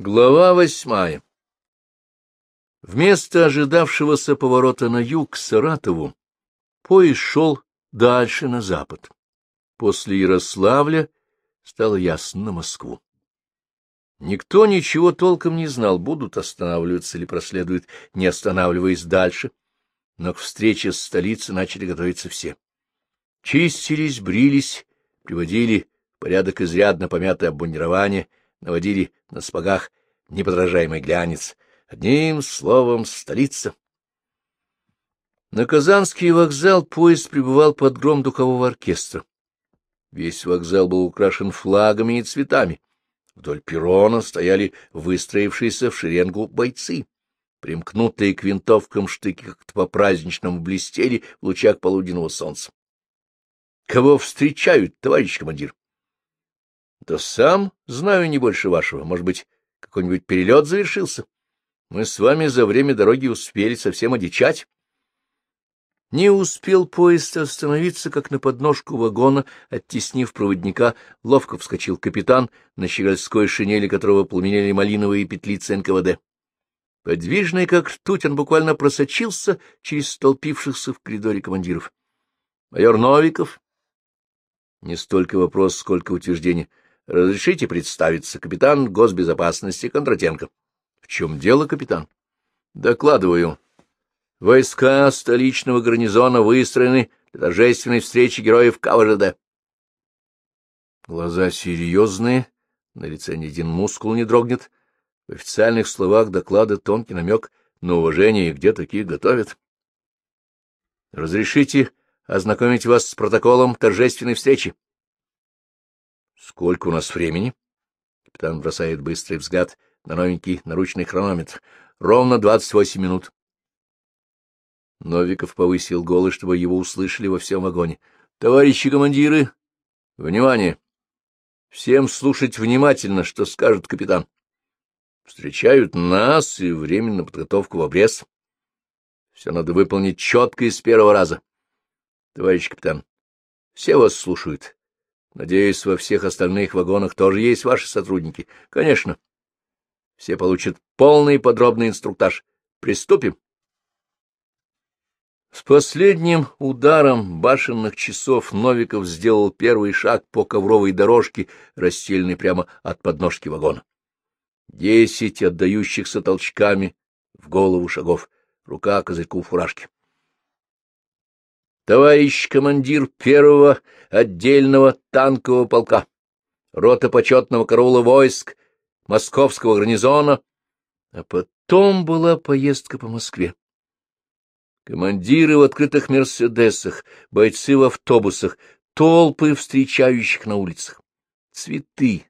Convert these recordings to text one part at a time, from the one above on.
Глава восьмая Вместо ожидавшегося поворота на юг к Саратову поезд шел дальше на запад. После Ярославля стало ясно на Москву. Никто ничего толком не знал, будут останавливаться или проследуют, не останавливаясь дальше, но к встрече с столицей начали готовиться все. Чистились, брились, приводили в порядок изрядно помятое обмундирование — наводили на спагах неподражаемый глянец. Одним словом, столица. На Казанский вокзал поезд прибывал под гром духового оркестра. Весь вокзал был украшен флагами и цветами. Вдоль перрона стояли выстроившиеся в шеренгу бойцы. Примкнутые к винтовкам штыки как-то по-праздничному блестели в лучах полуденного солнца. — Кого встречают, товарищ командир? Да сам знаю не больше вашего. Может быть, какой-нибудь перелет завершился? Мы с вами за время дороги успели совсем одичать. Не успел поезд остановиться, как на подножку вагона, оттеснив проводника, ловко вскочил капитан, на щегольской шинели которого пламенели малиновые петлицы НКВД. Подвижный, как ртуть, он буквально просочился через столпившихся в коридоре командиров. — Майор Новиков? Не столько вопрос, сколько утверждение. Разрешите представиться, капитан госбезопасности Кондратенко. — В чем дело, капитан? — Докладываю. Войска столичного гарнизона выстроены для торжественной встречи героев КВЖД. Глаза серьезные, на лице ни один мускул не дрогнет. В официальных словах доклада тонкий намек на уважение, где такие готовят. — Разрешите ознакомить вас с протоколом торжественной встречи. Сколько у нас времени? Капитан бросает быстрый взгляд на новенький наручный хронометр. Ровно двадцать восемь минут. Новиков повысил голос, чтобы его услышали во всем вагоне. — Товарищи командиры, внимание! Всем слушать внимательно, что скажет капитан. Встречают нас и временно подготовку в обрез. Все надо выполнить четко и с первого раза. Товарищ капитан, все вас слушают. Надеюсь, во всех остальных вагонах тоже есть ваши сотрудники. Конечно. Все получат полный и подробный инструктаж. Приступим. С последним ударом башенных часов Новиков сделал первый шаг по ковровой дорожке, расстеленной прямо от подножки вагона. Десять отдающихся толчками в голову шагов, рука козырьку фуражки товарищ командир первого отдельного танкового полка, рота почетного караула войск московского гарнизона, а потом была поездка по Москве. Командиры в открытых «Мерседесах», бойцы в автобусах, толпы встречающих на улицах. Цветы,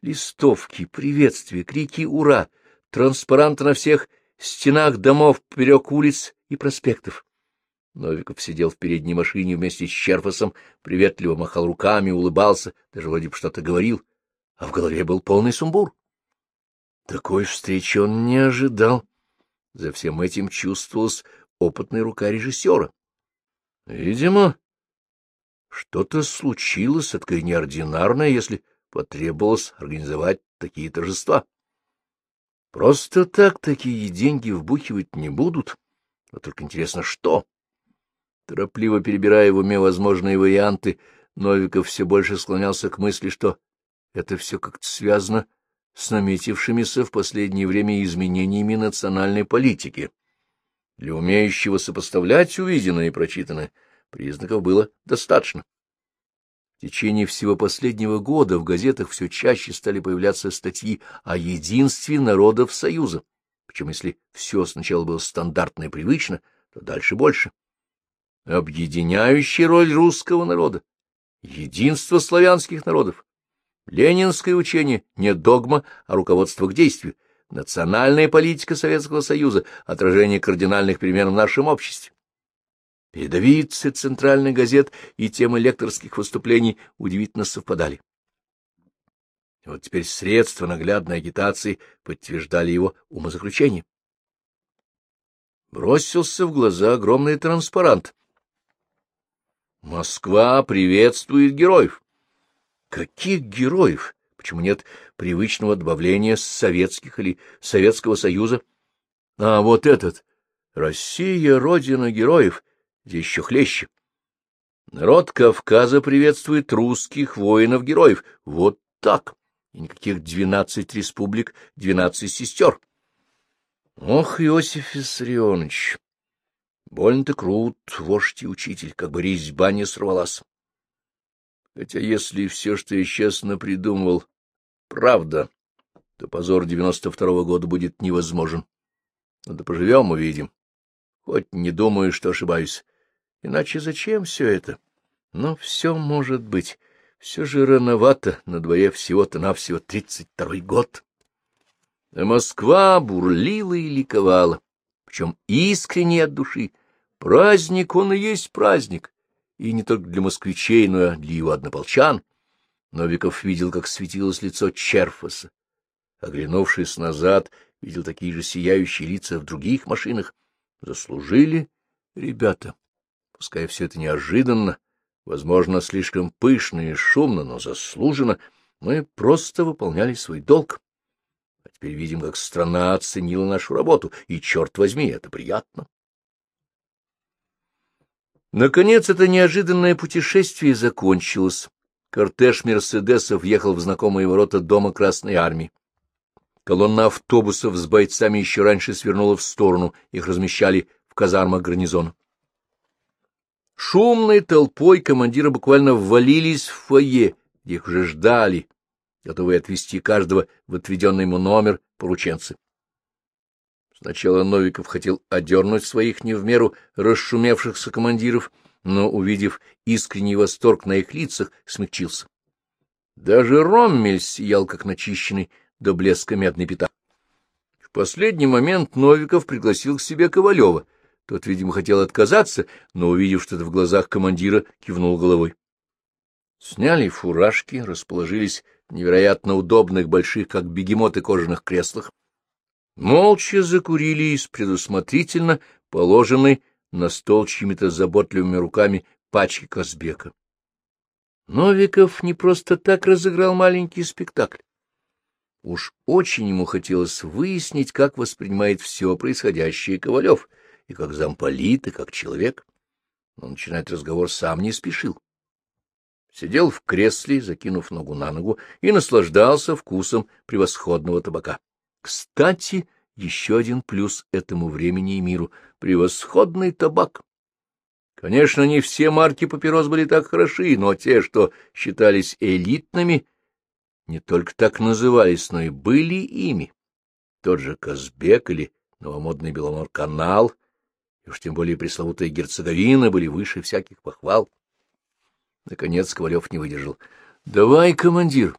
листовки, приветствия, крики «Ура!», транспаранты на всех стенах домов поперек улиц и проспектов. Новиков сидел в передней машине вместе с Черфасом, приветливо махал руками, улыбался, даже вроде бы что-то говорил, а в голове был полный сумбур. Такой встречи он не ожидал. За всем этим чувствовалась опытная рука режиссера. Видимо, что-то случилось, такое неординарное, если потребовалось организовать такие торжества. Просто так такие деньги вбухивать не будут, но только интересно, что? Торопливо перебирая в уме возможные варианты, Новиков все больше склонялся к мысли, что это все как-то связано с наметившимися в последнее время изменениями национальной политики. Для умеющего сопоставлять увиденное и прочитанное признаков было достаточно. В течение всего последнего года в газетах все чаще стали появляться статьи о единстве народов Союза. Причем, если все сначала было стандартно и привычно, то дальше больше объединяющей роль русского народа, единство славянских народов. Ленинское учение не догма, а руководство к действию, национальная политика Советского Союза, отражение кардинальных перемен в нашем обществе. Передовицы центральных газет и темы лекторских выступлений удивительно совпадали. Вот теперь средства наглядной агитации подтверждали его умозаключение. Бросился в глаза огромный транспарант, Москва приветствует героев. Каких героев? Почему нет привычного добавления советских или Советского Союза? А вот этот «Россия — родина героев» здесь еще хлеще. Народ Кавказа приветствует русских воинов-героев. Вот так. И никаких двенадцать республик, двенадцать сестер. Ох, Иосиф Виссарионович, больно ты крут, вождь и учитель, как бы резьба не сорвалась. Хотя если все, что я честно придумывал, правда, то позор девяносто второго года будет невозможен. Но да поживем, увидим. Хоть не думаю, что ошибаюсь. Иначе зачем все это? Но все может быть. Все же рановато, на дворе всего-то навсего тридцать второй год. А Москва бурлила и ликовала, причем искренне от души. Праздник, он и есть праздник, и не только для москвичей, но и для его однополчан. Новиков видел, как светилось лицо Черфаса. Оглянувшись назад, видел такие же сияющие лица в других машинах. Заслужили ребята. Пускай все это неожиданно, возможно, слишком пышно и шумно, но заслуженно, мы просто выполняли свой долг. А теперь видим, как страна оценила нашу работу, и, черт возьми, это приятно. Наконец, это неожиданное путешествие закончилось. Кортеж Мерседесов въехал в знакомые ворота дома Красной Армии. Колонна автобусов с бойцами еще раньше свернула в сторону, их размещали в казармах гарнизона. Шумной толпой командиры буквально ввалились в фойе, их уже ждали, готовые отвезти каждого в отведенный ему номер порученцы. Сначала Новиков хотел одернуть своих не в меру расшумевшихся командиров, но, увидев искренний восторг на их лицах, смягчился. Даже Роммель сиял, как начищенный до блеска медный пятак. В последний момент Новиков пригласил к себе Ковалева. Тот, видимо, хотел отказаться, но, увидев что-то в глазах командира, кивнул головой. Сняли фуражки, расположились в невероятно удобных, больших, как бегемоты, кожаных креслах, Молча закурили из предусмотрительно положенной на стол чьими-то заботливыми руками пачки Казбека. Новиков не просто так разыграл маленький спектакль. Уж очень ему хотелось выяснить, как воспринимает все происходящее Ковалев, и как замполит, и как человек. Но начинать разговор сам не спешил. Сидел в кресле, закинув ногу на ногу, и наслаждался вкусом превосходного табака. Кстати, еще один плюс этому времени и миру — превосходный табак. Конечно, не все марки папирос были так хороши, но те, что считались элитными, не только так назывались, но и были ими. Тот же Казбек или новомодный Беломор-канал, и уж тем более пресловутая Герцеговина были выше всяких похвал. Наконец Ковалев не выдержал. — Давай, командир,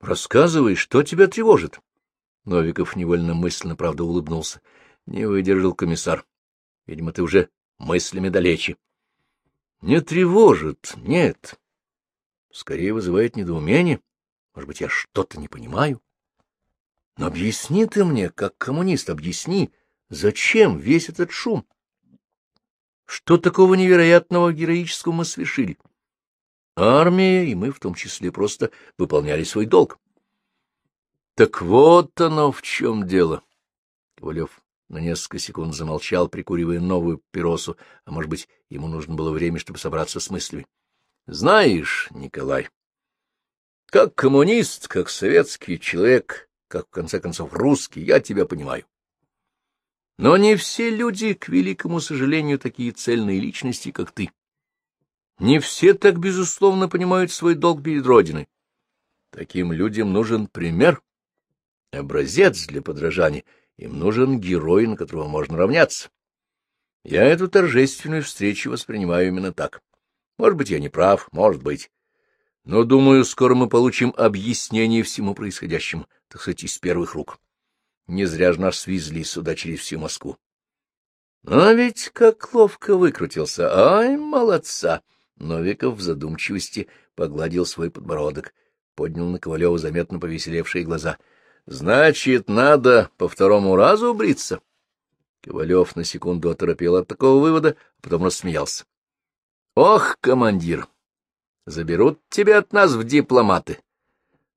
рассказывай, что тебя тревожит. Новиков невольно мысленно, правда, улыбнулся. Не выдержал комиссар. Видимо, ты уже мыслями далече. Не тревожит, нет. Скорее вызывает недоумение. Может быть, я что-то не понимаю. Но объясни ты мне, как коммунист, объясни, зачем весь этот шум? Что такого невероятного героического мы совершили? Армия, и мы в том числе, просто выполняли свой долг. Так вот оно в чем дело. Ковалев на несколько секунд замолчал, прикуривая новую пиросу, а, может быть, ему нужно было время, чтобы собраться с мыслями. — Знаешь, Николай, как коммунист, как советский человек, как, в конце концов, русский, я тебя понимаю. Но не все люди, к великому сожалению, такие цельные личности, как ты. Не все так, безусловно, понимают свой долг перед Родиной. Таким людям нужен пример, образец для подражания, им нужен герой, на которого можно равняться. Я эту торжественную встречу воспринимаю именно так. Может быть, я не прав, может быть. Но, думаю, скоро мы получим объяснение всему происходящему, так сказать, из первых рук. Не зря же нас свезли сюда через всю Москву. А ведь как ловко выкрутился. Ай, молодца! Новиков в задумчивости погладил свой подбородок, поднял на Ковалева заметно повеселевшие глаза —— Значит, надо по второму разу бриться? Ковалев на секунду оторопел от такого вывода, а потом рассмеялся. — Ох, командир, заберут тебя от нас в дипломаты.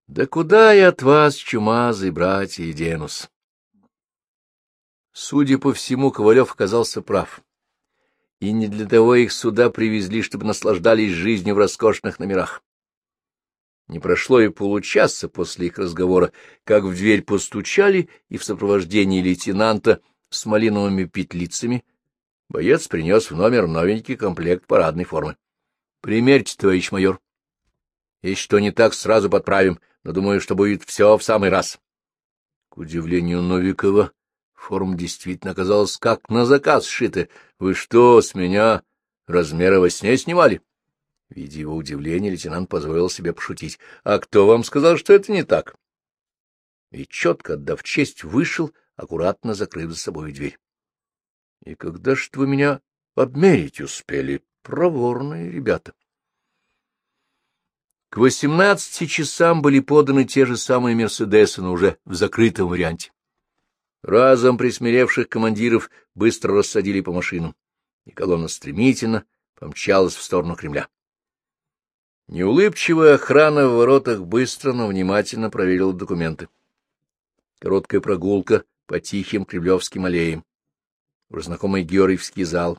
Да куда я от вас, чумазый, братья, денусь? Судя по всему, Ковалев оказался прав. И не для того их сюда привезли, чтобы наслаждались жизнью в роскошных номерах. Не прошло и получаса после их разговора, как в дверь постучали, и в сопровождении лейтенанта с малиновыми петлицами боец принес в номер новенький комплект парадной формы. — Примерьте, товарищ майор. Если что не так, сразу подправим, но думаю, что будет все в самый раз. К удивлению Новикова, форма действительно оказалась как на заказ сшита. Вы что, с меня размеры во сне снимали? — Видя его удивление, лейтенант позволил себе пошутить. — А кто вам сказал, что это не так? И, четко отдав честь, вышел, аккуратно закрыв за собой дверь. — И когда ж вы меня обмерить успели? Проворные ребята. К восемнадцати часам были поданы те же самые «Мерседесы», но уже в закрытом варианте. Разом присмиревших командиров быстро рассадили по машинам, и колонна стремительно помчалась в сторону Кремля. Неулыбчивая охрана в воротах быстро, но внимательно проверила документы. Короткая прогулка по тихим кремлевским аллеям. Уже знакомый Георгиевский зал.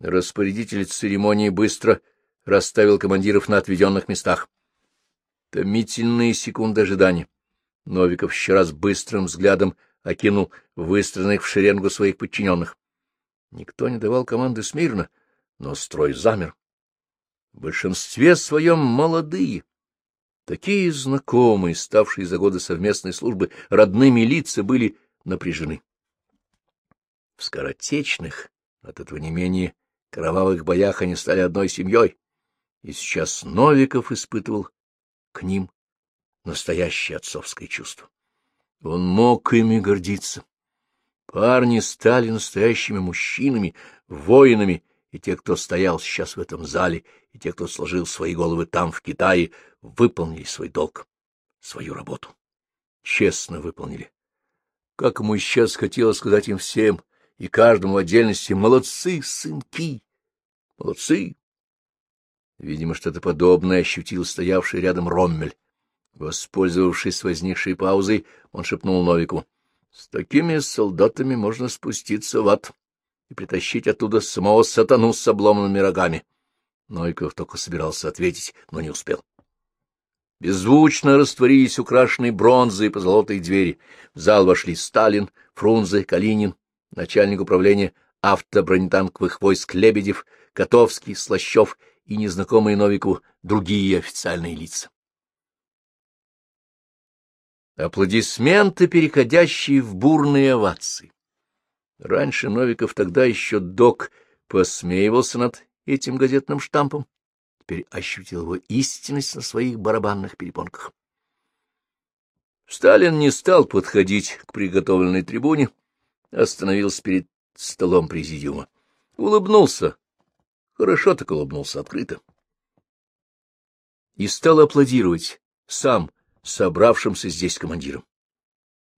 Распорядитель церемонии быстро расставил командиров на отведенных местах. Томительные секунды ожидания. Новиков еще раз быстрым взглядом окинул выстроенных в шеренгу своих подчиненных. Никто не давал команды смирно, но строй замер в большинстве своем молодые, такие знакомые, ставшие за годы совместной службы родными лица, были напряжены. В скоротечных, от этого не менее кровавых боях они стали одной семьей, и сейчас Новиков испытывал к ним настоящее отцовское чувство. Он мог ими гордиться. Парни стали настоящими мужчинами, воинами, и те, кто стоял сейчас в этом зале, и те, кто сложил свои головы там, в Китае, выполнили свой долг, свою работу. Честно выполнили. Как ему сейчас хотелось сказать им всем, и каждому в отдельности, молодцы, сынки, молодцы. Видимо, что-то подобное ощутил стоявший рядом Роммель. Воспользовавшись возникшей паузой, он шепнул Новику. — С такими солдатами можно спуститься в ад и притащить оттуда самого сатану с обломанными рогами. Нойков только собирался ответить, но не успел. Беззвучно растворились украшенные бронзой и позолотой двери. В зал вошли Сталин, Фрунзе, Калинин, начальник управления автобронетанковых войск Лебедев, Котовский, Слащев и незнакомые Новику другие официальные лица. Аплодисменты, переходящие в бурные овации. Раньше Новиков тогда еще док посмеивался над этим газетным штампом, теперь ощутил его истинность на своих барабанных перепонках. Сталин не стал подходить к приготовленной трибуне, остановился перед столом президиума. Улыбнулся. Хорошо так улыбнулся, открыто. И стал аплодировать сам собравшимся здесь командирам.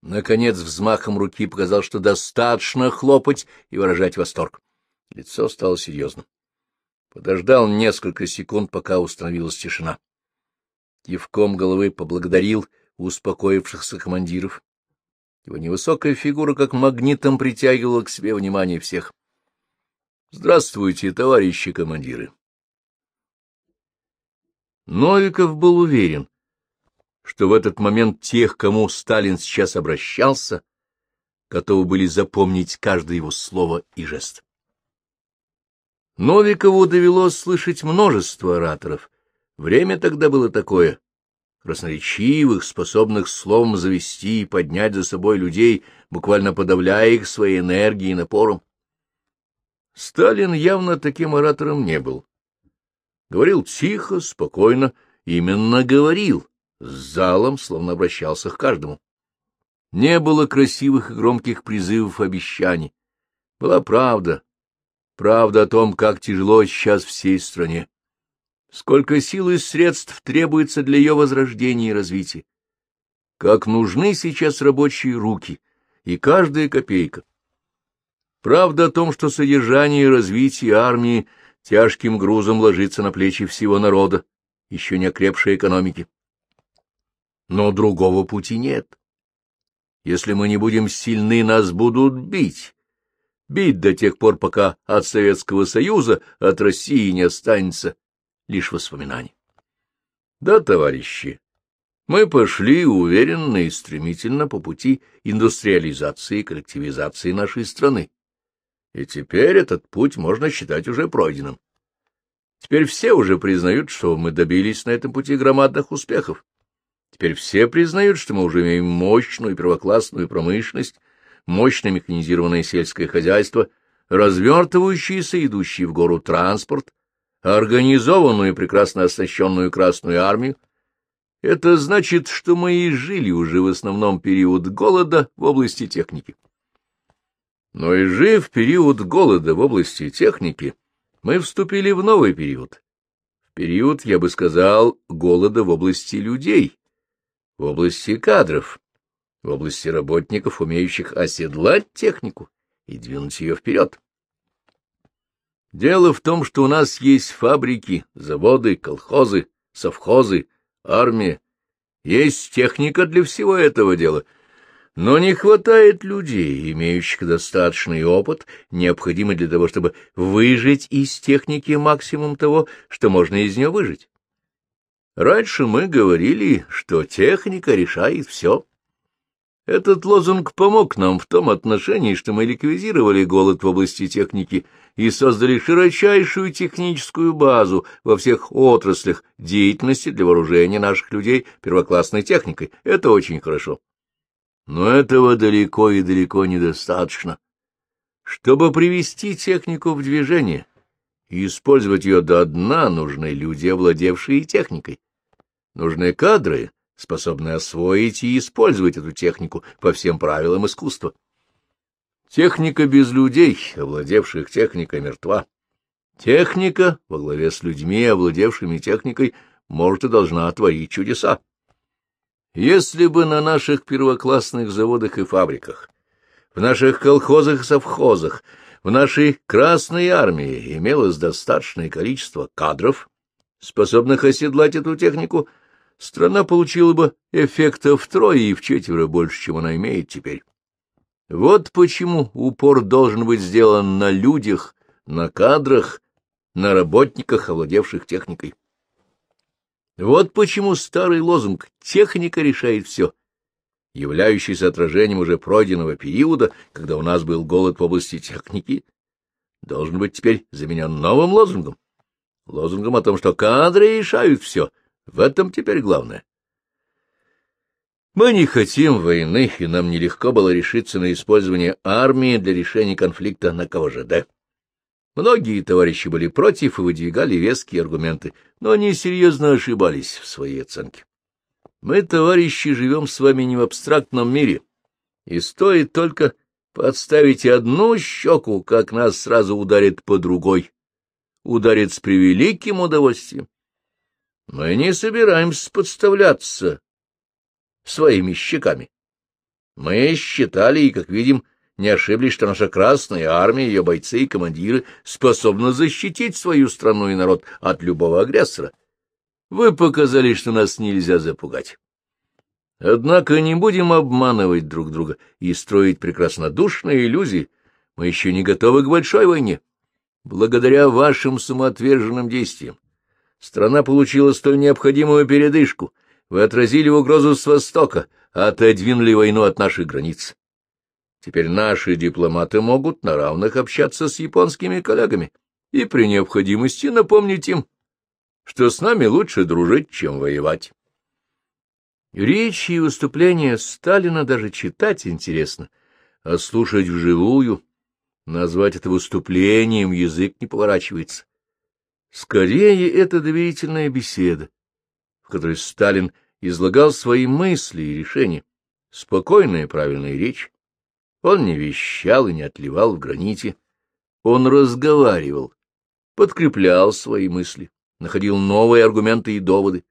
Наконец, взмахом руки показал, что достаточно хлопать и выражать восторг. Лицо стало серьезным. Подождал несколько секунд, пока установилась тишина. Кивком головы поблагодарил успокоившихся командиров. Его невысокая фигура как магнитом притягивала к себе внимание всех. — Здравствуйте, товарищи командиры! Новиков был уверен, что в этот момент тех, кому Сталин сейчас обращался, готовы были запомнить каждое его слово и жест. Новикову довелось слышать множество ораторов. Время тогда было такое, красноречивых, способных словом завести и поднять за собой людей, буквально подавляя их своей энергией и напором. Сталин явно таким оратором не был. Говорил тихо, спокойно, именно говорил, с залом, словно обращался к каждому. Не было красивых и громких призывов обещаний. Была правда, правда о том, как тяжело сейчас всей стране. Сколько сил и средств требуется для ее возрождения и развития. Как нужны сейчас рабочие руки и каждая копейка. Правда о том, что содержание и развитие армии тяжким грузом ложится на плечи всего народа, еще не окрепшей экономики. Но другого пути нет. Если мы не будем сильны, нас будут бить. Бить до тех пор, пока от Советского Союза, от России не останется лишь воспоминаний. Да, товарищи, мы пошли уверенно и стремительно по пути индустриализации и коллективизации нашей страны. И теперь этот путь можно считать уже пройденным. Теперь все уже признают, что мы добились на этом пути громадных успехов. Теперь все признают, что мы уже имеем мощную первоклассную промышленность, мощное механизированное сельское хозяйство, развертывающийся идущий в гору транспорт, организованную и прекрасно оснащенную Красную Армию. Это значит, что мы и жили уже в основном период голода в области техники. Но и жив период голода в области техники, мы вступили в новый период. В период, я бы сказал, голода в области людей, в области кадров, в области работников, умеющих оседлать технику и двинуть ее вперед. Дело в том, что у нас есть фабрики, заводы, колхозы, совхозы, армия. Есть техника для всего этого дела, но не хватает людей, имеющих достаточный опыт, необходимый для того, чтобы выжить из техники максимум того, что можно из нее выжить. Раньше мы говорили, что техника решает все. Этот лозунг помог нам в том отношении, что мы ликвидировали голод в области техники и создали широчайшую техническую базу во всех отраслях деятельности для вооружения наших людей первоклассной техникой. Это очень хорошо. Но этого далеко и далеко недостаточно. Чтобы привести технику в движение и использовать ее до дна, нужны люди, овладевшие техникой. Нужны кадры, способные освоить и использовать эту технику по всем правилам искусства. Техника без людей, овладевших техникой, мертва. Техника во главе с людьми, овладевшими техникой, может и должна творить чудеса. Если бы на наших первоклассных заводах и фабриках, в наших колхозах и совхозах, в нашей Красной Армии имелось достаточное количество кадров, способных оседлать эту технику, страна получила бы эффекта втрое и в четверо больше, чем она имеет теперь. Вот почему упор должен быть сделан на людях, на кадрах, на работниках, овладевших техникой. Вот почему старый лозунг «техника решает все», являющийся отражением уже пройденного периода, когда у нас был голод в области техники, должен быть теперь заменен новым лозунгом. Лозунгом о том, что кадры решают все — в этом теперь главное. Мы не хотим войны, и нам нелегко было решиться на использование армии для решения конфликта на КВЖД. Многие товарищи были против и выдвигали веские аргументы, но они серьезно ошибались в своей оценке. Мы, товарищи, живем с вами не в абстрактном мире, и стоит только подставить одну щеку, как нас сразу ударит по другой, ударит с превеликим удовольствием. Мы не собираемся подставляться своими щеками. Мы считали и, как видим, не ошиблись, что наша Красная Армия, ее бойцы и командиры способны защитить свою страну и народ от любого агрессора. Вы показали, что нас нельзя запугать. Однако не будем обманывать друг друга и строить прекраснодушные иллюзии. Мы еще не готовы к большой войне. Благодаря вашим самоотверженным действиям, Страна получила столь необходимую передышку. Вы отразили угрозу с востока, отодвинули войну от наших границ. Теперь наши дипломаты могут на равных общаться с японскими коллегами и при необходимости напомнить им, что с нами лучше дружить, чем воевать. Речи и выступления Сталина даже читать интересно, а слушать вживую, назвать это выступлением язык не поворачивается. Скорее, это доверительная беседа, в которой Сталин излагал свои мысли и решения, спокойная и правильная речь. Он не вещал и не отливал в граните. Он разговаривал, подкреплял свои мысли, находил новые аргументы и доводы,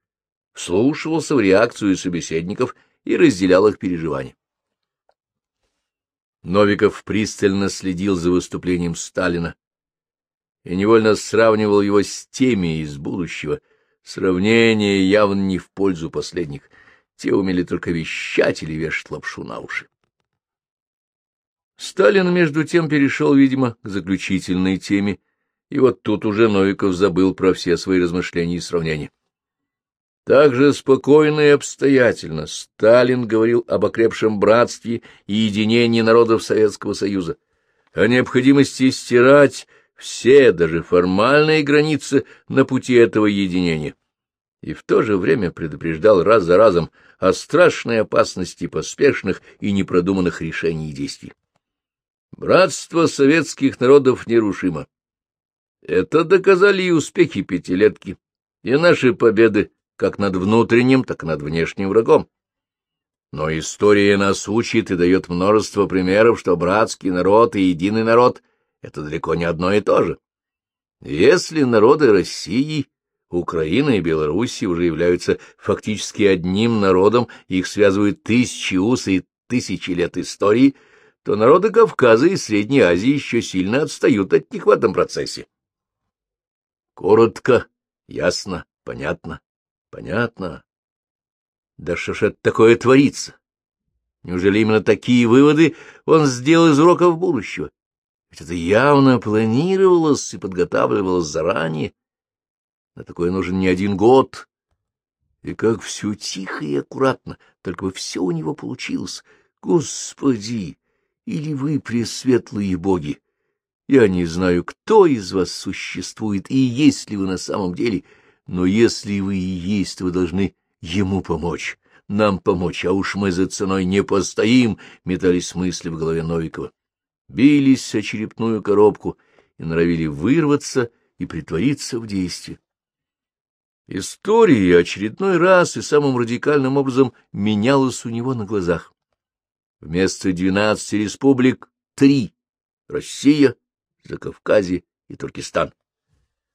вслушивался в реакцию собеседников и разделял их переживания. Новиков пристально следил за выступлением Сталина и невольно сравнивал его с теми из будущего. Сравнение явно не в пользу последних. те умели только вещать или вешать лапшу на уши. Сталин, между тем, перешел, видимо, к заключительной теме, и вот тут уже Новиков забыл про все свои размышления и сравнения. Так же спокойно и обстоятельно Сталин говорил об окрепшем братстве и единении народов Советского Союза, о необходимости стирать все, даже формальные границы на пути этого единения, и в то же время предупреждал раз за разом о страшной опасности поспешных и непродуманных решений и действий. Братство советских народов нерушимо. Это доказали и успехи пятилетки, и наши победы как над внутренним, так и над внешним врагом. Но история нас учит и дает множество примеров, что братский народ и единый народ — это далеко не одно и то же. Если народы России, Украины и Белоруссии уже являются фактически одним народом, их связывают тысячи уз и тысячи лет истории, то народы Кавказа и Средней Азии еще сильно отстают от них в этом процессе. Коротко, ясно, понятно, понятно. Да что ж это такое творится? Неужели именно такие выводы он сделал из уроков будущего? Ведь это явно планировалось и подготавливалось заранее. На такое нужен не один год. И как все тихо и аккуратно, только бы все у него получилось. Господи! или вы, пресветлые боги. Я не знаю, кто из вас существует и есть ли вы на самом деле, но если вы и есть, вы должны ему помочь, нам помочь, а уж мы за ценой не постоим, — метались мысли в голове Новикова. Бились о черепную коробку и норовили вырваться и притвориться в действии. История очередной раз и самым радикальным образом менялась у него на глазах. Вместо двенадцати республик — три — Россия, Закавказье и Туркестан.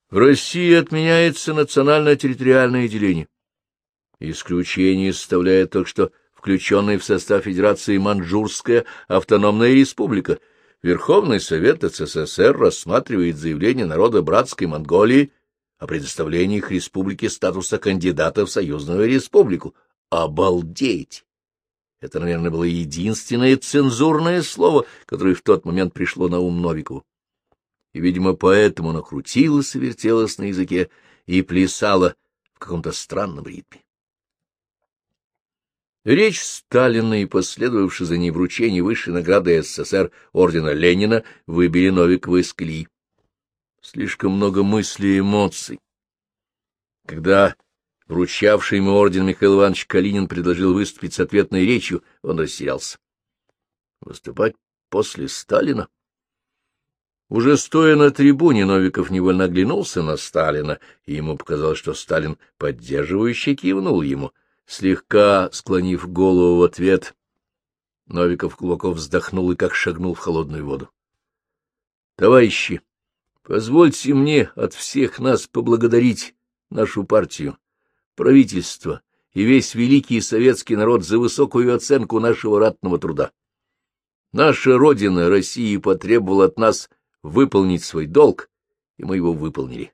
В России отменяется национально-территориальное деление. Исключение составляет только что включенная в состав Федерации Манчжурская автономная республика. Верховный Совет СССР рассматривает заявление народа братской Монголии о предоставлении их республике статуса кандидата в союзную республику. Обалдеть! Это, наверное, было единственное цензурное слово, которое в тот момент пришло на ум Новикову. И, видимо, поэтому оно крутилось и вертелось на языке и плясало в каком-то странном ритме. Речь Сталина и последовавшее за ней вручение высшей награды СССР ордена Ленина выбили Новикова из колеи. Слишком много мыслей и эмоций. Когда Вручавший ему орден Михаил Иванович Калинин предложил выступить с ответной речью, он растерялся. Выступать после Сталина? Уже стоя на трибуне, Новиков невольно оглянулся на Сталина, и ему показалось, что Сталин поддерживающе кивнул ему, слегка склонив голову в ответ. Новиков глубоко вздохнул и как шагнул в холодную воду. — Товарищи, позвольте мне от всех нас поблагодарить нашу партию, правительство и весь великий советский народ за высокую оценку нашего ратного труда. Наша Родина, Россия, потребовала от нас выполнить свой долг, и мы его выполнили.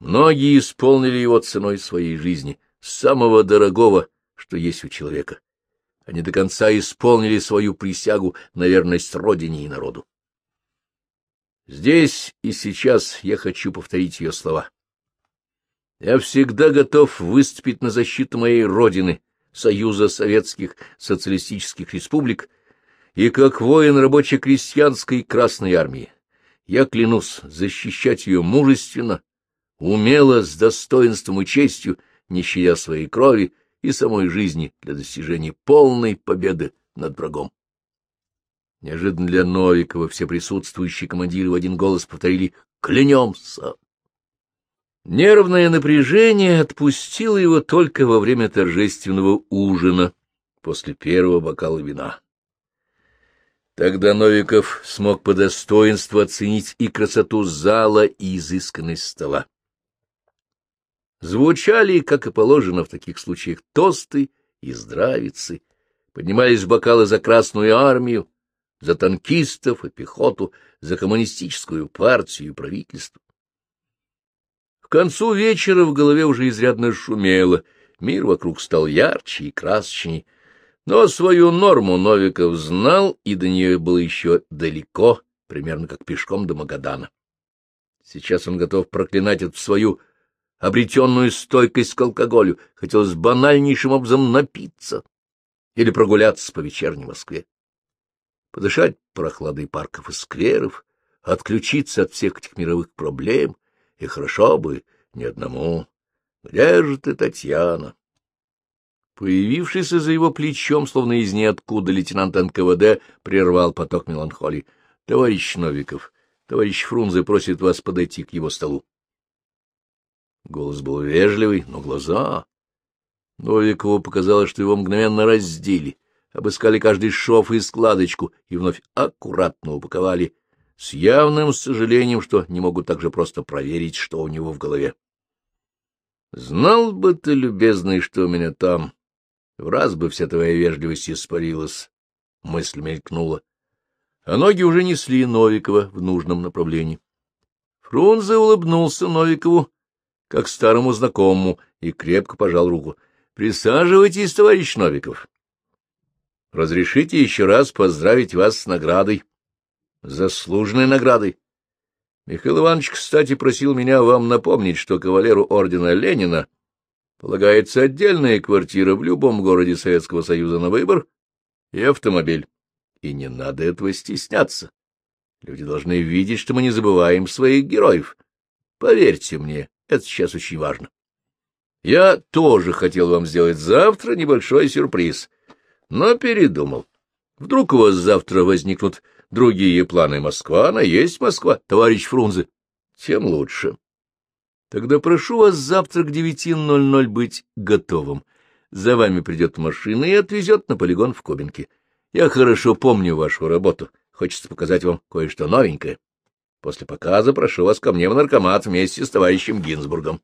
Многие исполнили его ценой своей жизни, самого дорогого, что есть у человека. Они до конца исполнили свою присягу на верность Родине и народу. Здесь и сейчас я хочу повторить ее слова. Я всегда готов выступить на защиту моей родины, Союза Советских Социалистических Республик, и как воин рабоче-крестьянской Красной Армии. Я клянусь защищать ее мужественно, умело, с достоинством и честью, не щадя своей крови и самой жизни для достижения полной победы над врагом. Неожиданно для Новикова все присутствующие командиры в один голос повторили «Клянемся!». Нервное напряжение отпустило его только во время торжественного ужина после первого бокала вина. Тогда Новиков смог по достоинству оценить и красоту зала, и изысканность стола. Звучали, как и положено в таких случаях, тосты и здравицы, поднимались бокалы за Красную Армию, за танкистов и пехоту, за коммунистическую партию и правительство. К концу вечера в голове уже изрядно шумело, мир вокруг стал ярче и красочней, но свою норму Новиков знал, и до нее было еще далеко, примерно как пешком до Магадана. Сейчас он готов проклинать эту свою обретенную стойкость к алкоголю, хотелось банальнейшим образом напиться или прогуляться по вечерней Москве, подышать прохладой парков и скверов, отключиться от всех этих мировых проблем, и хорошо бы ни одному. Где же ты, Татьяна? Появившийся за его плечом, словно из ниоткуда, лейтенант НКВД прервал поток меланхолии. — Товарищ Новиков, товарищ Фрунзе просит вас подойти к его столу. Голос был вежливый, но глаза... Новикову показалось, что его мгновенно раздели, обыскали каждый шов и складочку и вновь аккуратно упаковали, с явным сожалением, что не могут так же просто проверить, что у него в голове. Знал бы ты, любезный, что у меня там, в раз бы вся твоя вежливость испарилась, — мысль мелькнула. А ноги уже несли Новикова в нужном направлении. Фрунзе улыбнулся Новикову, как старому знакомому, и крепко пожал руку. — Присаживайтесь, товарищ Новиков. Разрешите еще раз поздравить вас с наградой. Заслуженной наградой. Михаил Иванович, кстати, просил меня вам напомнить, что кавалеру ордена Ленина Полагается отдельная квартира в любом городе Советского Союза на выбор и автомобиль. И не надо этого стесняться. Люди должны видеть, что мы не забываем своих героев. Поверьте мне, это сейчас очень важно. Я тоже хотел вам сделать завтра небольшой сюрприз, но передумал. Вдруг у вас завтра возникнут другие планы. Москва, она есть Москва, товарищ Фрунзе. Тем лучше. Тогда прошу вас завтра к девяти ноль ноль быть готовым. За вами придет машина и отвезет на полигон в Кубинке. Я хорошо помню вашу работу. Хочется показать вам кое-что новенькое. После показа прошу вас ко мне в наркомат вместе с товарищем Гинзбургом.